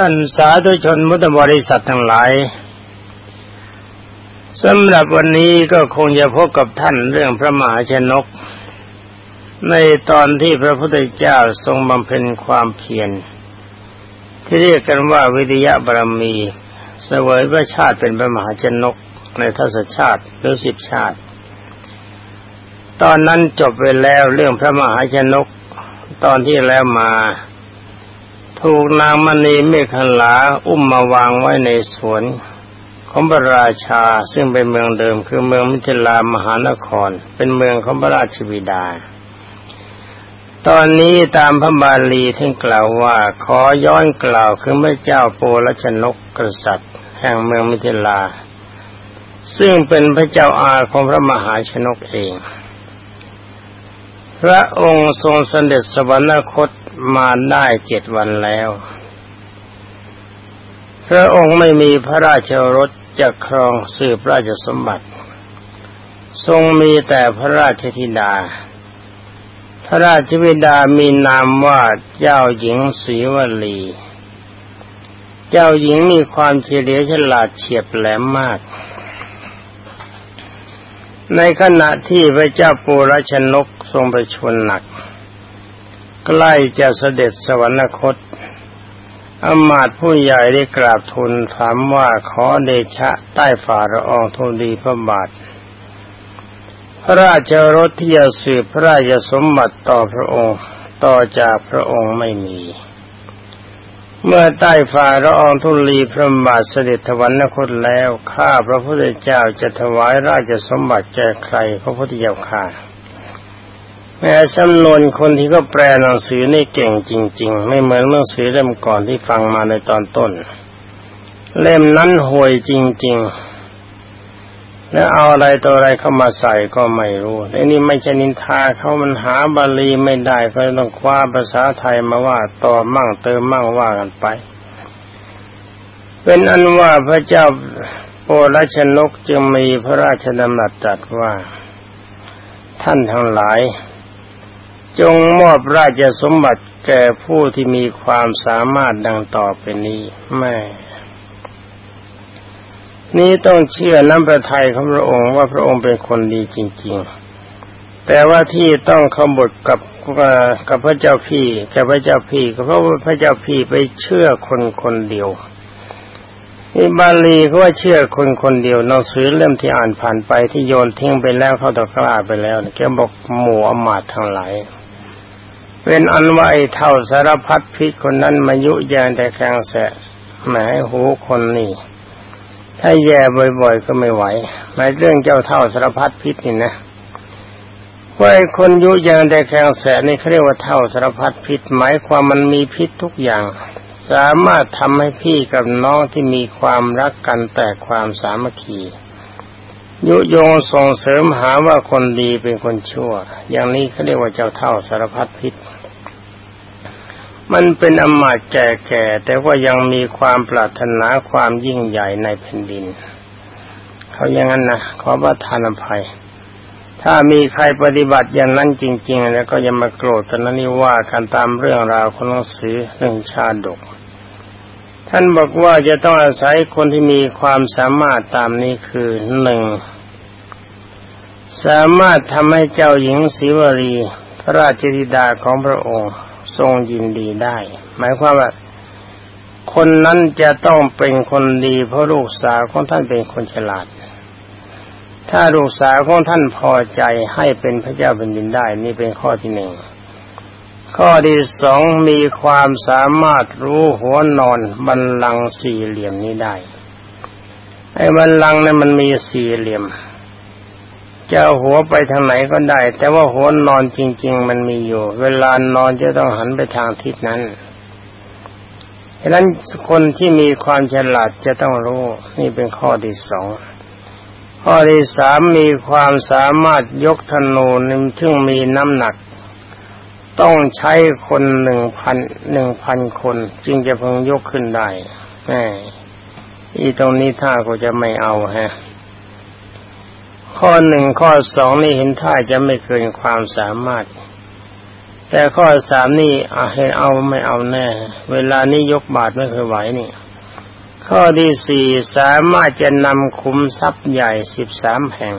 ท่านสาธุชนมุตบริษัททั้งหลายสำหรับวันนี้ก็คงจะพบกับท่านเรื่องพระมหาชนก ในตอนที่พระพุทธเจ้าทรงบำเพ็ญความเพียรที่เรียกกันว่าวิทยาบารมีเสวยพระชาติเป็นพระมหาชนกในทศชาติหรือสิบชาติ ตอนนั้นจบไปแล้วเรื่องพระมหาชนก ตอนที่แล้วมา ถูกนางมณีเมฆลาอุ้มมาวางไว้ในสวน ของพระราชาซึ่งเป็นเมืองเดิมคือเมืองมิถิลามหานคร เป็นเมืองของพระราชบิดา ตอนนี้ตามพระบาลีท่านกล่าวว่าขอย้อนกล่าวคือพระเจ้าโปรชนกกษัตริย์ แห่งเมืองมิถิลา ซึ่งเป็นพระเจ้าอาของพระมหาชนกเอง พระองค์ทรงเสด็จสวรรคต มาได้เจ็ดวันแล้ว พระองค์ไม่มีพระราชรถจะครองสืบราชสมบัติ ทรงมีแต่พระราชธิดา พระราชวิดามีนามว่าเจ้าหญิงศรีวลี เจ้าหญิงมีความเฉลียวฉลาดเฉียบแหลมมากในขณะที่พระเจ้าปูรชนกทรงประชวรหนัก ใกล้จะเสด็จสวรรคตอมาตผู้ใหญ่ได้กราบทูลถามว่าขอเดชะใต้ฝ่าละองทูลดีพระบาท พระราชรถที่จะสืบพระราชสมบัติต่อพระองค์ ต่อจากพระองค์ไม่มี เมื่อใต้ฝ่าละองทุลีพระบาทเสด็จถวันคตแล้ว ข้าพระพุทธเจ้าจะถวายราชสมบัติแก่ใครพระพุทธเจ้าข้า แม้จำนวนคนที่ก็แปลหนังสือนี่เก่งจริง ๆ ไม่เหมือนหนังสือเล่มก่อนที่ฟังมาในตอนต้น เล่มนั้นห่วยจริง ๆ แล้วเอาอะไรตัวอะไรเข้ามาใส่ก็ไม่รู้ไอ้นี่ไม่ใช่นินทาเขามันหาบาลีไม่ได้ก็ต้องคว้าภาษาไทยมาว่าต่อมั่งเติมมั่งว่ากันไป เป็นอันว่าพระเจ้าโปรชนกจึงมีพระราชดำรัสตรัสว่าท่านทั้งหลาย จงมอบราชสมบัติแก่ผู้ที่มีความสามารถดังต่อไปนี้แม่นี้ต้องเชื่อน้ำประทัยของพระองค์ว่าพระองค์เป็นคนดีจริง ๆ แต่ว่าที่ต้องขบฏกับกับพระเจ้าพี่แก่พระเจ้าพี่ก็เพราะว่าพระเจ้าพี่ไปเชื่อคนคนเดียวนี่บาลีเขาว่าเชื่อคนคนเดียวหนังสือเล่มที่อ่านผ่านไปที่โยนทิ้งไปแล้วเขาตะกร้าไปแล้วแกบอกหมู่อมาตทั้งหลาย เป็นอันว่าไอ้เท่าสารพัดพิษคนนั้นมายุแยงแต่แกงแสะหมายหูคนนี่ถ้าแย่บ่อยๆก็ไม่ไหวหมายเรื่องเจ้าเท่าสารพัดพิษนี่นะว่าไอ้คนยุแยงแต่แกงแสนี่เขาเรียกว่าเท่าสารพัดพิษ หมายความมันมีพิษทุกอย่าง สามารถทำให้พี่กับน้องที่มีความรักกันแต่ความสามัคคียุยงส่งเสริมหาว่าคนดีเป็นคนชั่ว อย่างนี้เขาเรียกว่าเจ้าเท่าสารพัดพิษ มันเป็นอมาตย์แก่แต่ว่ายังมีความปรารถนาความยิ่งใหญ่ในแผ่นดิน เขาอย่างนั้นนะขอประทานอภัย ถ้ามีใครปฏิบัติอย่างนั้นจริง ๆ แล้วก็อย่ามาโกรธกันนั้นนี่ว่าการตามเรื่องราวของหนังสือเรื่องชาดก ท่านบอกว่าจะต้องอาศัยคนที่มีความสามารถตามนี้คือหนึ่งสามารถทำให้เจ้าหญิงศิวรี พระราชธิดาของพระองค์ ทรงยินดีได้ หมายความว่า คนนั้นจะต้องเป็นคนดีเพราะลูกสาวของท่านเป็นคนฉลาด ถ้าลูกสาวของท่านพอใจให้เป็นพระเจ้าเป็นดินได้ นี่เป็นข้อที่หนึ่งข้อที่สองมีความสามารถรู้หัวนอนบันลังสี่เหลี่ยมนี้ได้ไอ้บันลังนั้นมันมีสี่เหลี่ยม จะหัวไปทางไหนก็ได้ แต่ว่าหัวนอนจริง ๆ มันมีอยู่ เวลานอนจะต้องหันไปทางทิศนั้นฉะนั้นคนที่มีความฉลาดจะต้องรู้ นี่เป็นข้อที่สองข้อที่สามมีความสามารถยกธนูนึงซึ่งมีน้ำหนัก ต้องใช้คนหนึ่งพันหนึ่งพันคน จึงจะพิ่งยกขึ้นได้แหมอีตรงนี้ถ้าก็จะไม่เอาฮะ ข้อหนึ่งข้อสองนี่เห็นท่าจะไม่เกินความสามารถ แต่ข้อสามนี่เห็นเอาไม่เอาแน่ เวลานี้ยกบาทไม่เคยไหวนี่ ข้อที่สี่สามารถจะนำคุมทรัพย์ใหญ่สิบสามแห่ง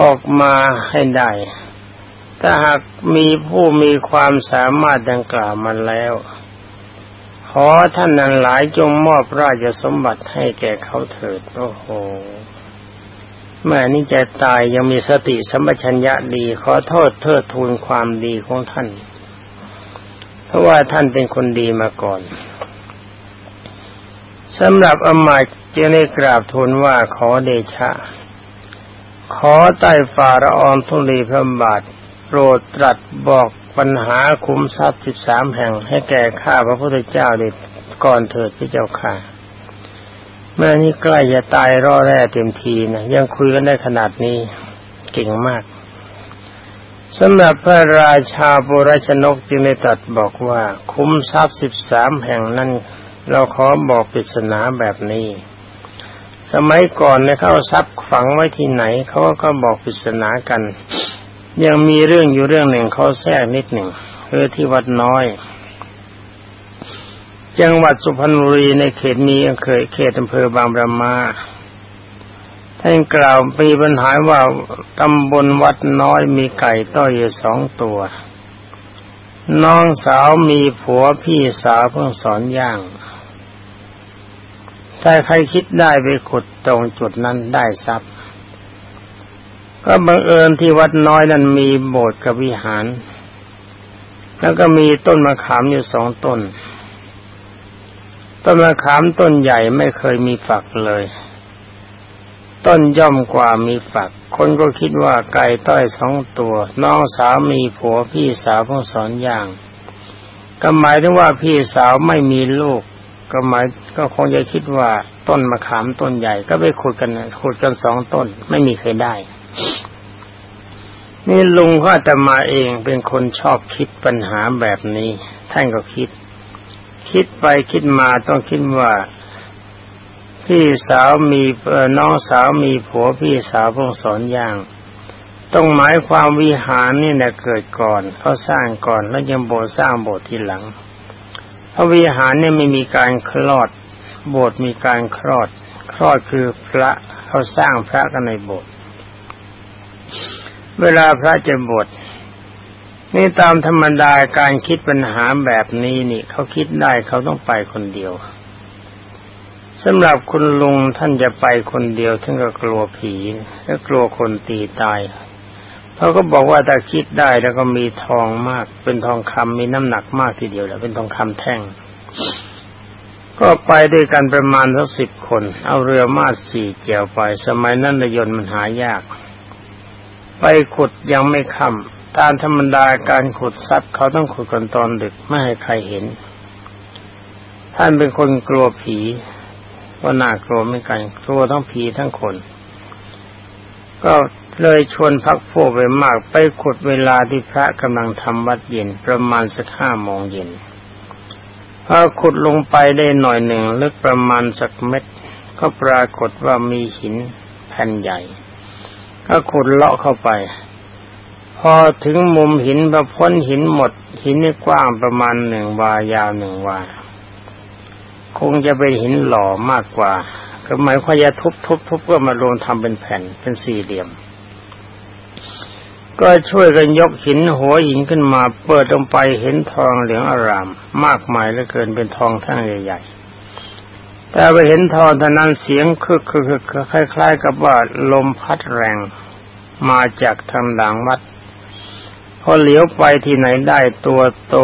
ออกมาให้ได้ ถ้าหากมีผู้มีความสามารถดังกล่าวมาแล้ว ขอท่านนั้นหลายจงมอบราชสมบัติให้แก่เขาเถิดโอ้โห แม่นี่จะตายยังมีสติสัมปชัญญะดี ขอโทษเทิดทูนความดีของท่าน เพราะว่าท่านเป็นคนดีมาก่อนสำหรับอมาตจึงได้กราบทูลว่าขอเดชะ ขอใต้ฝ่าระอองทุลีพระบาทโปรดตรัสบอกปัญหาคุ้มทรัพย์สิบสามแห่งให้แก่ข้าพระพุทธเจ้าเด็ก่อนเถิดพระเจ้าค่ะ เมื่อนี้ใกล้จะตายรอแร่เต็มทีนะยังคุยกันได้ขนาดนี้เก่งมากสำหรับพระราชาบุรชนกจึงได้ตรัสบอกว่า คุ้มทรัพย์สิบสามแห่งนั้น เราขอบอกปริศนาแบบนี้ สมัยก่อนเนี่ยเขาทรัพย์ฝังไว้ที่ไหนเขาก็บอกปริศนากัน ยังมีเรื่องอยู่เรื่องหนึ่งเขาแทรกนิดหนึ่งคือที่วัดน้อย จังหวัดสุพรรณบุรีในเขตนี้เคยเขตอำเภอบางประมาท่านกล่าวปีปัญหาว่าตำบลวัดน้อยมีไก่ต้อยอยู่สองตัว น้องสาวมีผัวพี่สาวเพิ่งสอนย่างถ้าใครคิดได้ไปขุดตรงจุดนั้นได้ทรัพย์ ก็บังเอิญที่วัดน้อยนั้นมีโบสถ์กับวิหาร แล้วก็มีต้นมะขามอยู่สองต้น ต้นมะขามต้นใหญ่ไม่เคยมีฝักเลย ต้นย่อมกว่ามีฝัก คนก็คิดว่าไก่ต้อยสองตัว น้องสาวมีผัวพี่สาวพงสอนอย่างก็หมายถึงว่าพี่สาวไม่มีลูก ก็หมายก็คงจะคิดว่าต้นมะขามต้นใหญ่ ก็ไปขุดกันขุดกันสองต้น ไม่มีใครได้ นี่ลุงก็จะมาเองเป็นคนชอบคิดปัญหาแบบนี้ ท่านก็คิด คิดไปคิดมาต้องคิดว่า พี่สาวมีน้องสาวมีผัวพี่สาวพงสอนอย่าง ต้องหมายความวิหารนี่นะเกิดก่อนเขาสร้างก่อนแล้วยังโบสร้างโบสถ์ทีหลังเพราะวิหารเนี่ยไม่มีการคลอด โบสถ์มีการคลอด คลอดคือพระเขาสร้างพระกันในโบสถ์เวลาพระจะบวช นี่ตามธรรมดาการคิดปัญหาแบบนี้นี่เขาคิดได้เขาต้องไปคนเดียวสำหรับคุณลุงท่านจะไปคนเดียวท่านก็กลัวผีและกลัวคนตีตายเขาก็บอกว่าถ้าคิดได้แล้วก็มีทองมาก เป็นทองคำมีน้ำหนักมากทีเดียวแล้วเป็นทองคำแท่ง ก็ไปด้วยกันประมาณสักสิบคน เอาเรือมาดสี่เกี่ยวไป สมัยนั้นเรือยนต์มันหายาก ไปขุดยังไม่ค่ำ ตามธรรมดาการขุดทรัพย์เขาต้องขุดกันตอนดึกไม่ให้ใครเห็น ท่านเป็นคนกลัวผีว่าน่ากลัวไม่กันกลัวทั้งผีทั้งคน ก็เลยชวนพักพวกไปมากไปขุดเวลาที่พระกำลังทำวัดเย็นประมาณสักห้าโมงเย็นพอขุดลงไปได้หน่อยหนึ่งลึกประมาณสักเม็ด ก็ปรากฏว่ามีหินแผ่นใหญ่ ก็ขุดเลาะเข้าไป พอถึงมุมหินพอพ้นหินหมด หินนี่กว้างประมาณหนึ่งวายาวหนึ่งวา คงจะเป็นหินหล่อมากกว่า ก็หมายความจะทุบทุบทุบก็มารวมทำเป็นแผ่นเป็นสี่เหลี่ยม ก็ช่วยกันยกหินหัวหินขึ้นมา เปิดลงไปเห็นทองเหลืองอาราม มากมายเหลือเกินเป็นทองแท่งใหญ่ๆแต่ไปเห็นทองท่านั้นเสียงคึกคึกคล้ายๆ กับว่าลมพัดแรง มาจากทางหลังวัด พอเหลียวไปที่ไหนได้ตัวโต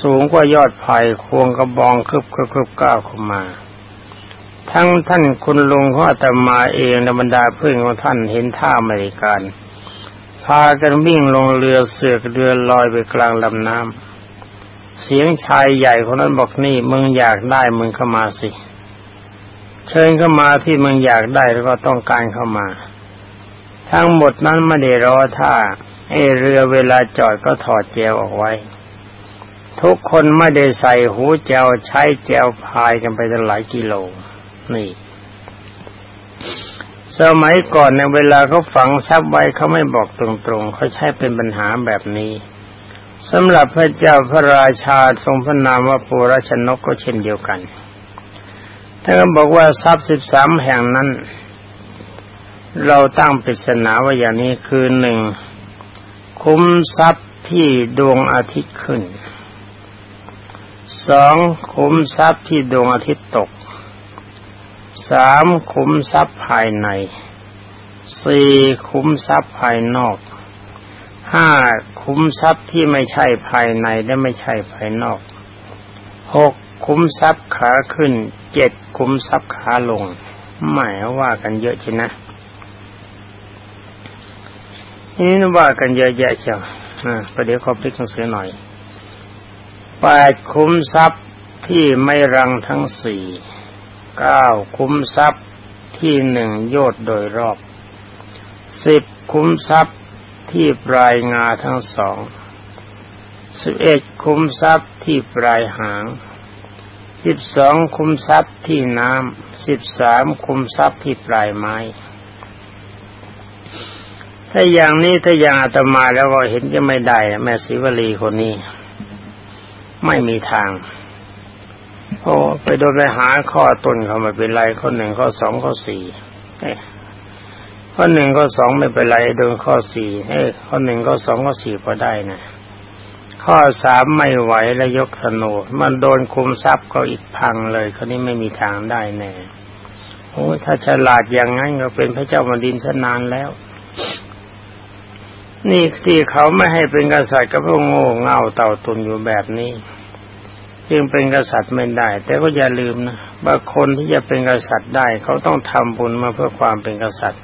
สูงกว่ายอดไผ่ควงกระบองคืบคืบคืบก้าวเข้ามา ทั้งท่านคุณลุงขาอาตมาเองในบรรดาเพื่อนของท่านเห็นท่าอเมริกันพากันวิ่งลงเรือเสือกเรือลอยไปกลางลำน้ำเสียงชายใหญ่คนนั้นบอกนี่มึงอยากได้มึงเข้ามาสิ เชิญเข้ามาที่มึงอยากได้แล้วก็ต้องการเข้ามา ทั้งหมดนั้นไม่ได้รอท่า ไอ้เรือเวลาจอดก็ถอดแจวออกไว้ ทุกคนไม่ได้ใส่หูแจวใช้แจวพายกันไปตั้งหลายกิโล นี่ สมัยก่อนในเวลาเขาฝังทรัพย์ไว้เขาไม่บอกตรงๆเขาใช้เป็นปัญหาแบบนี้สำหรับพระเจ้าพระราชาทรงพระนามว่าปูรชนกก็เช่นเดียวกันท่านก็บอกว่าทรัพย์สิบสามแห่งนั้น เราตั้งปริศนาว่าอย่างนี้คือหนึ่ง คุ้มทรัพย์ที่ดวงอาทิตย์ขึ้นสองคุ้มทรัพย์ที่ดวงอาทิตย์ตกสามคุ้มทรัพย์ภายในสี่คุ้มทรัพย์ภายนอกห้าคุ้มทรัพย์ที่ไม่ใช่ภายในและไม่ใช่ภายนอกหกคุ้มทรัพย์ขาขึ้นเจ็ดคุ้มทรัพย์ขาลงหมายว่ากันเยอะใช่นะ นี่ว่ากันเยอะแยะเชียวประเดี๋ยวขอพลิกหนังสือหน่อยแปดคุ้มทรัพย์ที่ไม่รังทั้งสี่เก้าคุ้มทรัพย์ที่หนึ่งโยดโดยรอบสิบคุ้มทรัพย์ที่ปลายงาทั้งสองสิบเอ็ดคุ้มทรัพย์ที่ปลายหางสิบสองคุ้มทรัพย์ที่น้ำสิบสามคุ้มทรัพย์ที่ปลายไม้ ถ้าอย่างนี้ถ้าอย่างอาตมาแล้วก็เห็นจะไม่ได้แม่ศิวลีคนนี้ ไม่มีทางโอ้ไปโดนไปหาข้อต้นเขาไม่เป็นไรข้อหนึ่งข้อสองข้อสี่ข้อหนึ่งข้อสองไม่เป็นไรโดนข้อสี่เอ้ข้อหนึ่งข้อสองข้อสี่พอได้นะข้อสามไม่ไหวแล้วยกธนูมันโดนคุมทรัพย์ก็อีกพังเลยคนนี้ไม่มีทางได้แน่โอ้ถ้าฉลาดอย่างนั้นก็เป็นพระเจ้าแผ่นดินสนานแล้ว นี่ที่เขาไม่ให้เป็นกษัตริย์ก็เพราะโง่เง่าเต่าตุนอยู่แบบนี้ จึงเป็นกษัตริย์ไม่ได้ แต่ก็อย่าลืมนะว่าคนที่จะเป็นกษัตริย์ได้ เขาต้องทำบุญมาเพื่อความเป็นกษัตริย์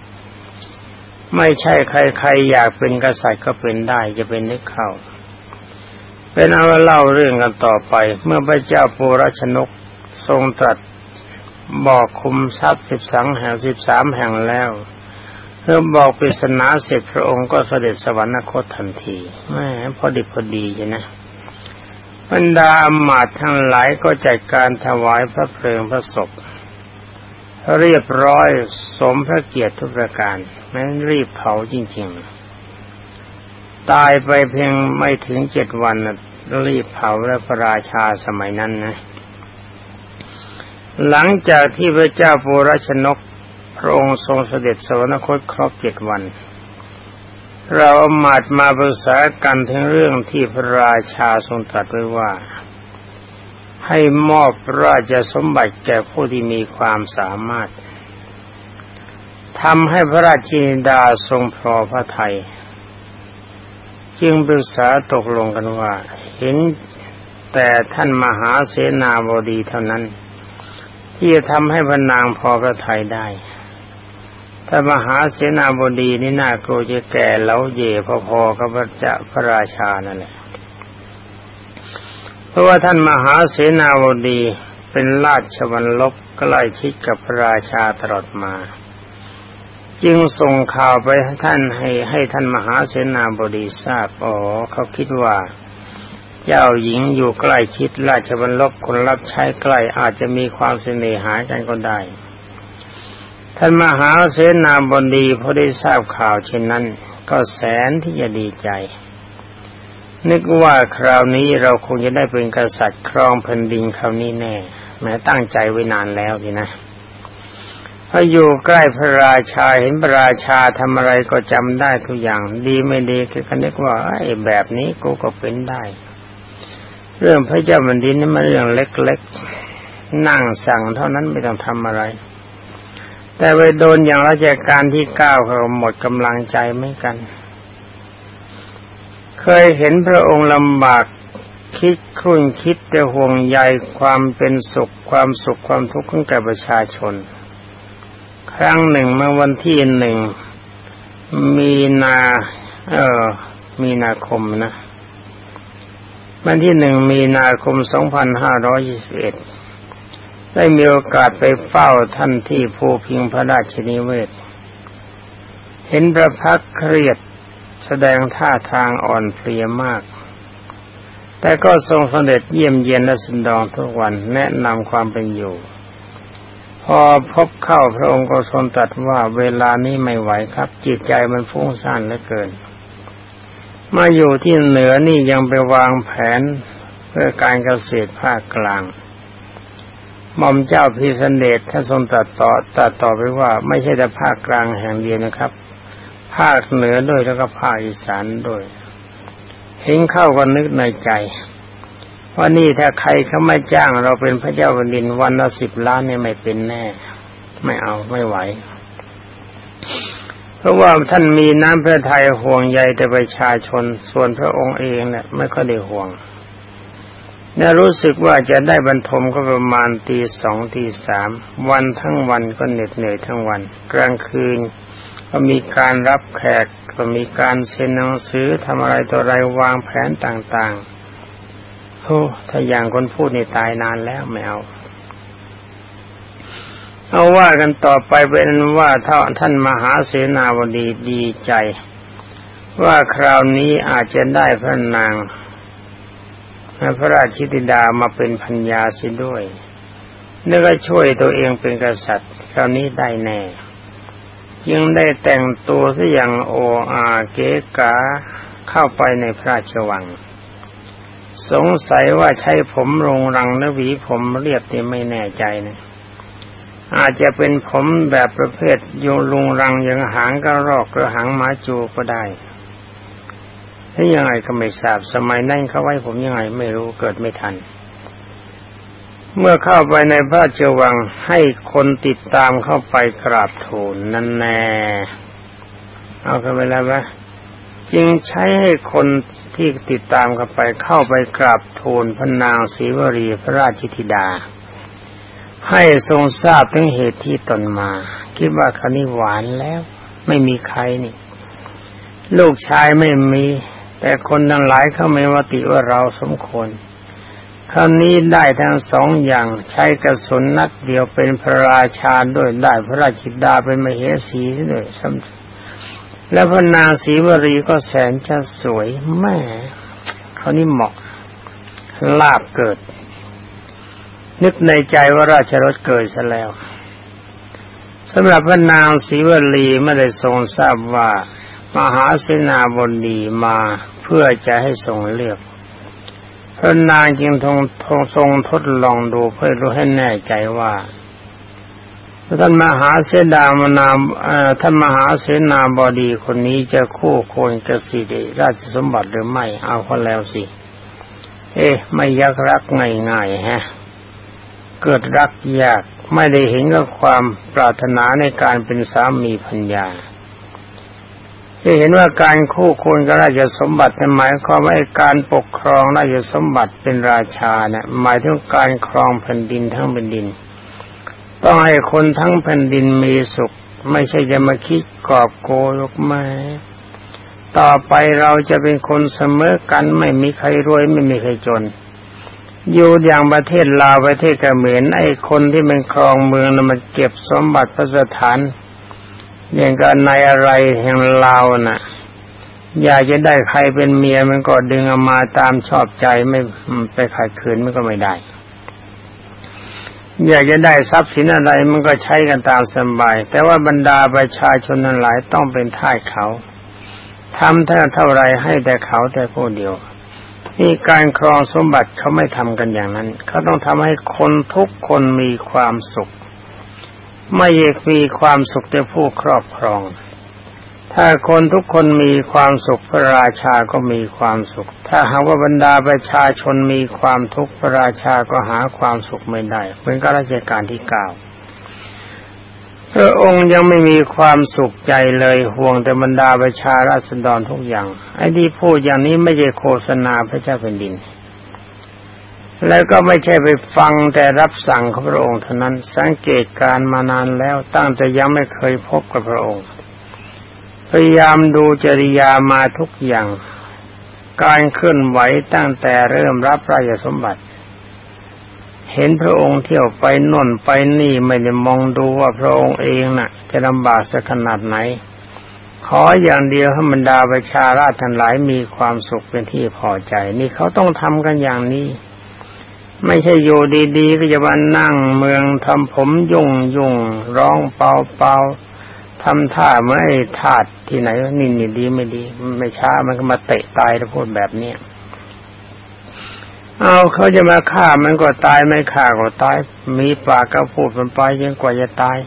ไม่ใช่ใครๆอยากเป็นกษัตริย์ก็เป็นได้จะเป็นนึกเข้าเป็นเอาเล่าเรื่องกันต่อไป เมื่อพระเจ้าปูรชนกทรงตรัสบอกคุมทรัพย์สิบสองแห่งสิบสามแห่งแล้ว เมื่อบอกปริศนาเสร็จพระองค์ก็เสด็จสวรรคตทันทีแม่พอดีพอดีใช่นะบรรดาอมาตทั้งหลายก็จัดการถวายพระเพลิงพระศพเรียบร้อยสมพระเกียรติทุกประการแม้รีบเผาจริง ๆ ตายไปเพียงไม่ถึงเจ็ดวันรีบเผาและพระราชาสมัยนั้นนะ หลังจากที่พระเจ้าปูรชนก พระองค์ทรงเสด็จสวรรคตครบเจ็ดวัน เรามาดมาปรึกษากันถึงเรื่องที่พระราชาทรงตรัสไว้ว่า ให้มอบราชสมบัติแก่ผู้ที่มีความสามารถทำให้พระราชินดาทรงพอพระทยัยจึงปรึกษาตกลงกันว่า เห็นแต่ท่านมหาเสนาบดีเท่านั้น ที่จะทำให้พระนางพอพระทัยได้ ถ้ามหาเสนาบดีนี่น่ากลัวจะแก่แล้วเย่พอๆกับพระเจ้าพระราชานั่นแหละ เพราะว่าท่านมหาเสนาบดีเป็นราชวัลลบใกล้ชิดกับพระราชาตลอดมา จึงส่งข่าวไปให้ท่านให้ให้ท่านมหาเสนาบดีทราบอ๋อเขาคิดว่าเจ้าหญิงอยู่ใกล้ชิดราชวัลลบคนรับใช้ใกล้อาจจะมีความเสน่หากันก็ได้ ท่านมหาเสนาบดีพอได้ทราบข่าวเช่นนั้น ก็แสนที่จะดีใจ นึกว่าคราวนี้เราคงจะได้เป็นกษัตริย์ครองแผ่นดินคราวนี้แน่ แม้ตั้งใจไว้นานแล้วดีนะพออยู่ใกล้พระราชาเห็นพระราชาทำอะไรก็จำได้ทุกอย่าง ดีไม่ดีคือกันนึกว่าไอ้แบบนี้กูก็เป็นได้ เรื่องพระเจ้าแผ่นดินนี่มันเรื่องเล็กๆนั่งสั่งเท่านั้นไม่ต้องทำอะไร แต่ไปโดนอย่างราชการที่เก้าเขาหมดกำลังใจไม่กัน เคยเห็นพระองค์ลำบากคิดคุ้นคิดแต่ห่วงใยความเป็นสุขความสุขความทุกข์ของแก่ประชาชน ครั้งหนึ่งเมื่อวันที่หนึ่ง มีนา เออ มีนาคมนะ วันที่หนึ่งมีนาคมสองพันห้าร้อยยี่สิบเอ็ด ได้มีโอกาสไปเฝ้าท่านที่ภูพิงพระราชนิเวศ เห็นพระพักเครียดแสดงท่าทางอ่อนเพลียมาก แต่ก็ทรงเสด็จเยี่ยมเยียนและสันดองทุกวันแนะนำความเป็นอยู่ พอพบเข้าพระองค์ก็ทรงตรัสว่าเวลานี้ไม่ไหวครับ จิตใจมันฟุ้งซ่านเหลือเกิน มาอยู่ที่เหนือนี่ยังไปวางแผนเพื่อการเกษตรภาคกลาง หม่อมเจ้าพิสเดชท่านทรงตัดต่อตัดต่อไปว่า ไม่ใช่แต่ภาคกลางแห่งเดียวนะครับ ภาคเหนือด้วยแล้วก็ภาคอีสานด้วยเห็นเข้าก็นึกในใจว่านี่ถ้าใครเขาไม่จ้าง เราเป็นพระเจ้าแผ่นดินวันละสิบล้านเนี่ยไม่เป็นแน่ ไม่เอาไม่ไหว เพราะว่าท่านมีน้ำพระทัยห่วงใยแต่ประชาชน ส่วนพระองค์เองเนี่ยไม่ค่อยได้ห่วง นี่ยรู้สึกว่าจะได้บรรทมก็ประมาณตีสองตีสามวันทั้งวันก็เหน็ดเหนื่อยทั้งวัน กลางคืน ก็มีการรับแขกก็มีการเซ็นหนังสือทำอะไรตัวอะไรวางแผนต่างๆโอ้ถ้าอย่างคนพูดนี่ตายนานแล้วไม่เอาเอาว่ากันต่อไปเป็นว่าถ้าท่านมหาเสนาบดีดีใจ ว่าคราวนี้อาจจะได้พระนาง พระราชิดามาเป็นพัญญาสิด้วยนี่ก็ช่วยตัวเองเป็นกษัตริย์ คราวนี้ได้แน่ จึงได้แต่งตัวซะอย่างโออาเกกาเข้าไปในพระราชวัง สงสัยว่าใช้ผมรงรังนวีผมเรียบนี่ไม่แน่ใจนะอาจจะเป็นผมแบบประเภทโยลุงรังย่างหางกระรอกหรือหางม้าจูก็ได้ ถ้ายังไงก็ไม่ทราบสมัยนั้นเขาไว้ผมยังไงไม่รู้เกิดไม่ทัน เมื่อเข้าไปในพระเจวังให้คนติดตามเข้าไปกราบทูลนั่นแน่เอาเข้าไปแล้วไหมจึงใช้ให้คนที่ติดตามเข้าไปเข้าไปกราบทูลพระนางศรีวรีพระราชธิดา ให้ทรงทราบถึงเหตุที่ตนมา คิดว่าคนี้หวานแล้ว ไม่มีใครนี่ ลูกชายไม่มี แต่คนทั้งหลายเขาไม่วติว่าเราสมควรคำนี้ได้ทั้งสองอย่างใช้กระสุนนัดเดียวเป็นพระราชาด้วยได้พระราชิดาเป็นมเหสีด้วยซ้ำแล้วพระนางศรีวรีก็แสนจะสวยแม่เขานี่เหมาะลาบเกิด นึกในใจว่าราชรถเกิดซะแล้วสำหรับพระนางศรีวลีไม่ได้ทรงทราบว่า มหาเสนาบดีมาเพื่อจะให้ทรงเลือกพระนางจึงทรงทรงทดลองดูเพื่อรู้ให้แน่ใจว่าท่านมหาเสดามนามท่านมหาเสนาบดีคนนี้จะคู่ควรกับสิเดราชสมบัติหรือไม่เอาคนแล้วสิ เอ๊ะ ไม่ยักรักง่ายๆฮะ เกิดรักยากไม่ได้เห็นกับความปรารถนาในการเป็นสามีพัญญา จะเห็นว่าการคู่ควรกับราชสมบัติหมายความว่าการปกครองราชสมบัติเป็นราชาเนะี่ยหมายถึงการครองแผ่นดินทั้งแผ่นดิน ต้องให้คนทั้งแผ่นดินมีสุข ไม่ใช่จะมาคิดกอบโกยกไมาต่อไปเราจะเป็นคนเสมอกันไม่มีใครรวยไม่มีใครจน อยู่อย่างประเทศลาวประเทศเขมรไอ้คนที่เป็นครองเมืองมันเก็บสมบัติพระสถาน อย่างกันในอะไรแห่งลาวน่ะ อยากจะได้ใครเป็นเมียมันก็ดึงอมาตามชอบใจไม่ไปขัดขืนมันก็ไม่ได้ อยากจะได้ทรัพย์สินอะไรมันก็ใช้กันตามสบาย แต่ว่าบรรดาประชาชนนั้นหลายต้องเป็นท่ายเขาทำเท่าเท่าไรให้แต่เขาแต่ผู้เดียวนี่การครองสมบัติเขาไม่ทำกันอย่างนั้น เขาต้องทำให้คนทุกคนมีความสุข ไม่เอกมีความสุขแต่ผู้ครอบครอง ถ้าคนทุกคนมีความสุขพระราชาก็มีความสุข ถ้าหากว่าบรรดาประชาชนมีความทุกข์พระราชาก็หาความสุขไม่ได้เป็นข้าราชการที่เก้าพระองค์ยังไม่มีความสุขใจเลยห่วงแต่บรรดาประชาราษฎรทุกอย่างไอ้ที่พูดอย่างนี้ไม่ใช่โฆษณาพระเจ้าแผ่นดิน แล้วก็ไม่ใช่ไปฟังแต่รับสั่งของพระองค์เท่านั้นสังเกตการมานานแล้วตั้งแต่ยังไม่เคยพบกับพระองค์ พยายามดูจริยามาทุกอย่าง การเคลื่อนไหวตั้งแต่เริ่มรับราชสมบัติ เห็นพระองค์เที่ยวไปน่นไปนี่ไม่ได้มองดูว่าพระองค์เองน่ะ จะลำบากสักขนาดไหน ขออย่างเดียวให้บรรดาประชาราชทั้งหลายมีความสุขเป็นที่พอใจ นี่เขาต้องทำกันอย่างนี้ ไม่ใช่อยู่ดีๆก็จะมานั่งเมืองทำผมยุ่งยุ่งร้องเปล่าเปล่าทำท่าไม่ทาดที่ไหนนี่นี่ดีไม่ดี ไม่ช้ามันก็มาเตะตายแล้วพูดแบบเนี้ยเอาเขาจะมาฆ่ามันก็ตายไม่ฆ่าก็ตาย มีปากก็พูดมันไปยังกว่าจะตาย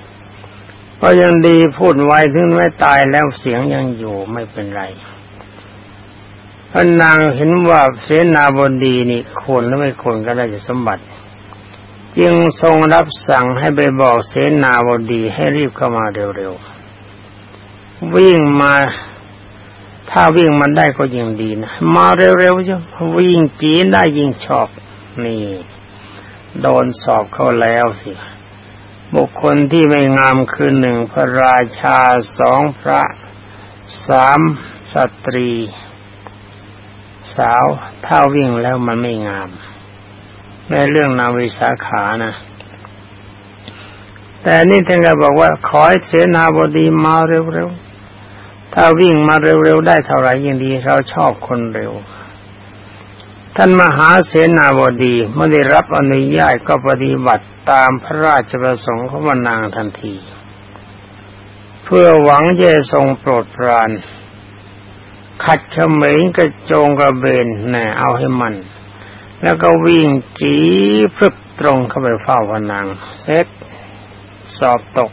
ก็ยังดีพูดไว้ถึงไม่ตายแล้วเสียงยังอยู่ไม่เป็นไร พระนางเห็นว่าเสนาบดีนี่ควรหรือไม่ควรก็ได้จะสมบัติ จึงทรงรับสั่งให้ไปบอกเสนาบดีให้รีบเข้ามาเร็วๆวิ่งมา ถ้าวิ่งมันได้ก็ยิ่งดีนะมาเร็วๆจ้ะวิ่งจีนได้ยิ่งชอบนี่ โดนสอบเข้าแล้วสิบุคคลที่ไม่งามคือหนึ่งพระราชาสองพระสามสตรี สาวถ้าวิ่งแล้วมันไม่งาม ในเรื่องนาวิสาขานะ แต่นี่ท่านก็บอกว่า ขอให้เสนาบดีมาเร็วๆ ถ้าวิ่งมาเร็วๆ ได้เท่าไหร่ยิ่งดี เราชอบคนเร็ว ท่านมหาเสนาบดีเมื่อได้รับอนุญาตก็ปฏิบัติตามพระราชประสงค์ของมนางทันที เพื่อหวังจะทรงโปรดปราน ขัดเขมงกระโจงกระเบนแน่เอาให้มัน แล้วก็วิ่งจีพรึบตรงเข้าไปเฝ้าพนางเซ็ตสอบตก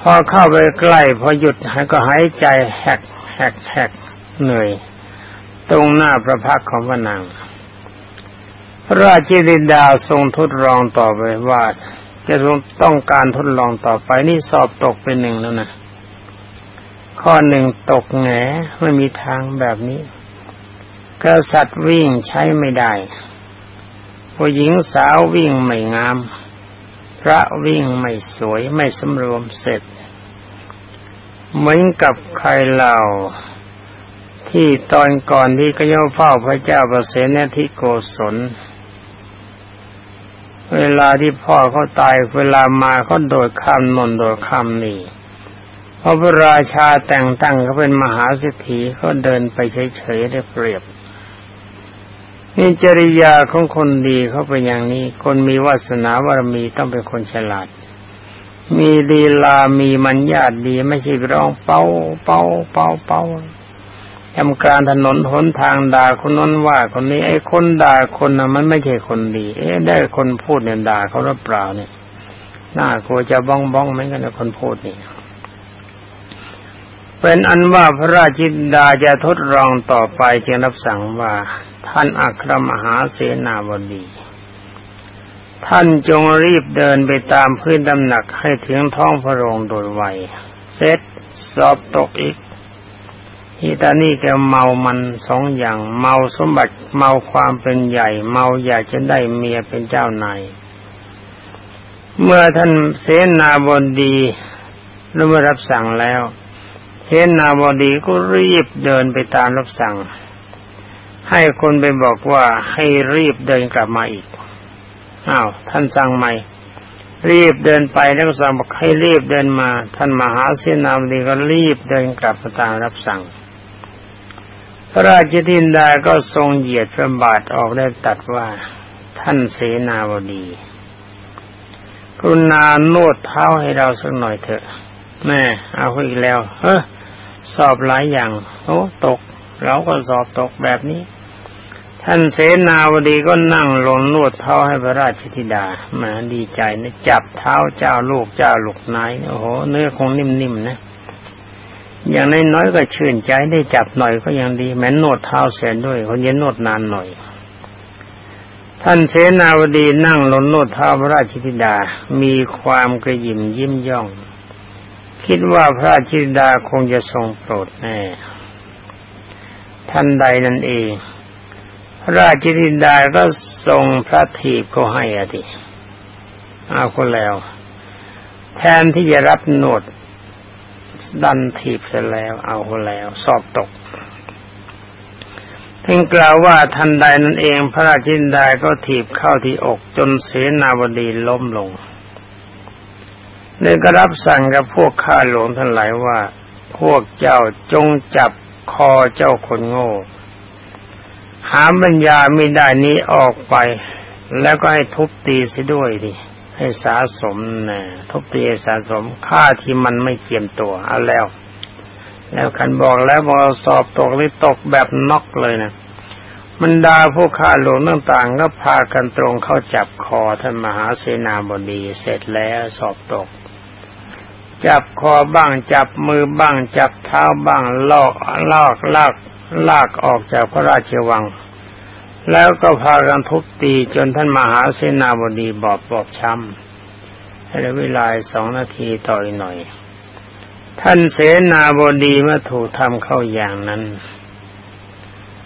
พอเข้าไปใกล้ พอหยุดหายก็หายใจแหกแหกแหกเหนื่อย ตรงหน้าพระพักของพนางพระราชินดาทรงทดลองต่อไปว่า จะต้องการทดลองต่อไปนี่สอบตกเป็นหนึ่งแล้วนะ ข้อหนึ่งตกแงไม่มีทางแบบนี้กษัตริย์วิ่งใช้ไม่ได้ผู้หญิงสาววิ่งไม่งาม พระวิ่งไม่สวยไม่สมรวมเสร็จ เหมือนกับใครเล่า ที่ตอนก่อนที่ก็ย่อเฝ้าพระเจ้าประเสนทิโกศลเวลาที่พ่อเขาตายเวลามาเขาโดดข้ามนนโดดข้ามนี่ พระพระราชาแต่งตั้งเขาเป็นมหาเศรษฐีเขาเดินไปเฉยๆได้เปรียบนี่จริยาของคนดีเขาเป็นอย่างนี้ คนมีวาสนาบารมีต้องเป็นคนฉลาด มีดีลามีมัญญาตดีไม่ใช่ร้องเป้าเป้าเป้าเป้ายำการถนนหนทางด่าคนนั้นว่าคนนี้ไอ้คนด่าคนน่ะมันไม่ใช่คนดี เอ๊ะได้คนพูดเนี่ยด่าเขาหรือเปล่าเนี่ยน่ากลัวจะบ้องบ้องเหมือนกันนะคนพูดนี่ เป็นอันว่าพระราชิดาจะทดลองต่อไปจึงรับสั่งว่าท่านอัครมหาเสนาบดีท่านจงรีบเดินไปตามพื้นตำหนักให้ถึงท้องพระโรงโดยไวเสร็จสอบตกอีกอีตานี่แกเมามันสองอย่าง เมาสมบัติเมาความเป็นใหญ่ เมาอยากจะได้เมียเป็นเจ้านายเมื่อท่านเสนาบดีรู้รับสั่งแล้ว เสนาบดีก็รีบเดินไปตามรับสั่ง ให้คนไปบอกว่าให้รีบเดินกลับมาอีกอ้าวท่านสั่งใหม่ รีบเดินไปแล้วก็สั่งบอกให้รีบเดินมา ท่านมหาเสนาบดีก็รีบเดินกลับมาตามรับสั่ง พระราชทินดาก็ทรงเหยียดพระบาทออกได้ตัดว่า ท่านเสนาวดีกรุณานวดเท้าให้เราสักหน่อยเถอะแม่เอาอีกแล้ว เฮ้ สอบหลายอย่างโอ้ตก เราก็สอบตกแบบนี้ ท่านเสนาวดีก็นั่งลงนวดเท้าให้พระราชธิดามาดีใจนะจับเท้าเจ้าลูกเจ้าลูกนายโอ้โหเนื้อคงนิ่มๆนะอย่างน้อยๆก็ชื่นใจได้จับหน่อยก็ยังดี แม้นวดเท้าเสร็จด้วยคนเย็นนวดนานหน่อย ท่านเสนาวดีนั่งลนนวดเท้าพระราชธิดา มีความกระยิมยิ้มย่อง คิดว่าพระราชธิดาคงจะทรงโปรดแน่ท่านใดนั่นเอง พระราชธิดาก็ทรงพระถีบเขาให้อธิเอาคนแล้ว แทนที่จะรับโนดดันถีบเสร็จแล้ว เอาคนแล้ว สอบตกท่านกล่าวว่าทันใดนั่นเอง พระราชินดาก็ถีบเข้าที่อกจนเสนาบดีล้มลง เลยก็รับสั่งกับพวกข้าหลวงทั้งหลายว่า พวกเจ้าจงจับคอเจ้าคนโง่ หาปัญญาไม่ได้นี้ออกไป แล้วก็ให้ทุบตีเสียด้วยดิให้สะสมนะทุบตีสะสมค่าที่มันไม่เกียมตัวเอาแล้ว แล้วขันบอกแล้วพอสอบตกหรือตกแบบน็อกเลยนะมันดาผู้ฆ่าหลวงต่างๆก็พากันตรงเข้าจับคอท่านมหาเสนาบดีเสร็จแล้วสอบตก จับคอบ้างจับมือบ้าง จับเท้าบ้างลอกลอกลากลากออกจากพระราชวัง แล้วก็พากันทุบตีจนท่านมหาเสนาบดีบอบบอบช้ำให้เวลาสองนาทีต่อยหน่อย ท่านเสนาบดีเมื่อถูกทำเข้าอย่างนั้น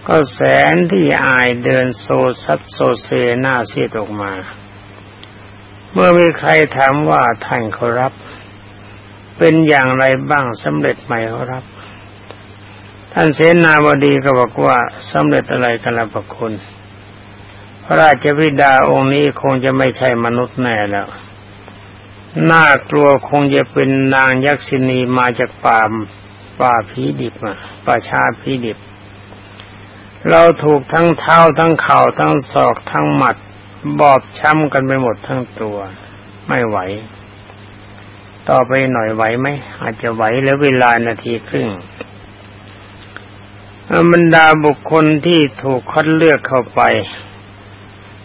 ก็แสนที่อายเดินโซซัดโซเซหน้าซีดออกมา เมื่อมีใครถามว่าท่านขอรับ เป็นอย่างไรบ้างสำเร็จไหมขอรับ ท่านเสนาบดีก็บอกว่าสำเร็จอะไรกันละประคุณ พระราชธิดาองค์นี้คงจะไม่ใช่มนุษย์แน่แล้วน่ากลัวคงจะเป็นนางยักษินีมาจากป่าป่าผีดิบมาป่าชาผีดิบ เราถูกทั้งเท้าทั้งเข่าทั้งศอกทั้งหมัด บอบช้ำกันไปหมดทั้งตัว ไม่ไหว ต่อไปหน่อยไหวไหมอาจจะไหวแล้วเวลานาทีครึ่งบรรดาบุคคลที่ถูกคัดเลือกเข้าไป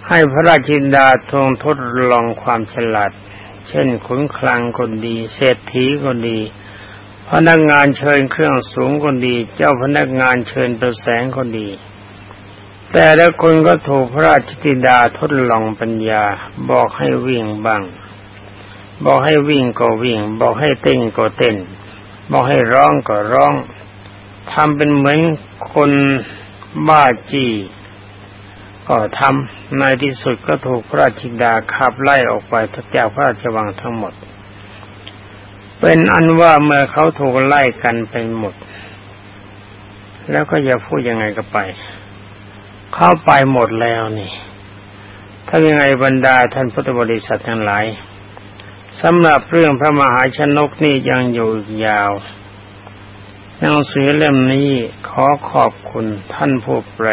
ให้พระราชินดาทรงทดลองความฉลาด เช่นขุนคลังคนดี เศรษฐีคนดี พนักงานเชิญเครื่องสูงคนดี เจ้าพนักงานเชิญตัวแสงคนดี แต่ล้วคนก็ถูกพระราชินดาทดลองปัญญาบอกให้วิ่งบ้าง บอกให้วิ่งก็วิ่ง บอกให้เต้นก็เต้น บอกให้ร้องก็ร้องทำเป็นเหมือนคนบ้าจีก็ทำในที่สุดก็ถูกพระราชิดาขับไล่ออกไปทักจากพระราชวังทั้งหมด เป็นอันว่าเมื่อเขาถูกไล่กันไปหมด แล้วก็อย่าพูดยังไงก็ไป เข้าไปหมดแล้วนี่ถ้ายังไงบรรดาท่านพุทธบริษัททั้งหลาย สำหรับเรื่องพระมหาชนกนี่ยังอยู่ยาวหนังสือเล่มนี้ขอขอบคุณท่านผู้แปล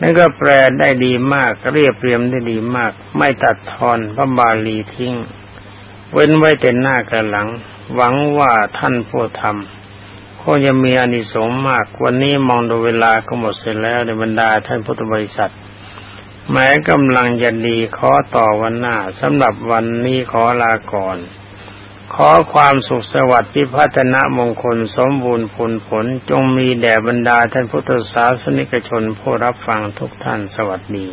นั่นก็แปลได้ดีมากเรียบเรียมได้ดีมาก ไม่ตัดทอนพระบาลีทิ้ง เว้นไว้แต่หน้ากับหลัง หวังว่าท่านผู้ทำคงจะมีอานิสงส์มาก วันนี้มองดูเวลาก็หมดเสร็จแล้วในบรรดาท่านพุทธบริษัท แม้กำลังจะดีขอต่อวันหน้าสำหรับวันนี้ขอลาก่อน ขอความสุขสวัสดิ์พิพัฒนมงคลสมบูรณ์ผลผลจงมีแด่บรรดาท่านพุทธศาสนิกชนผู้รับฟังทุกท่านสวัสดี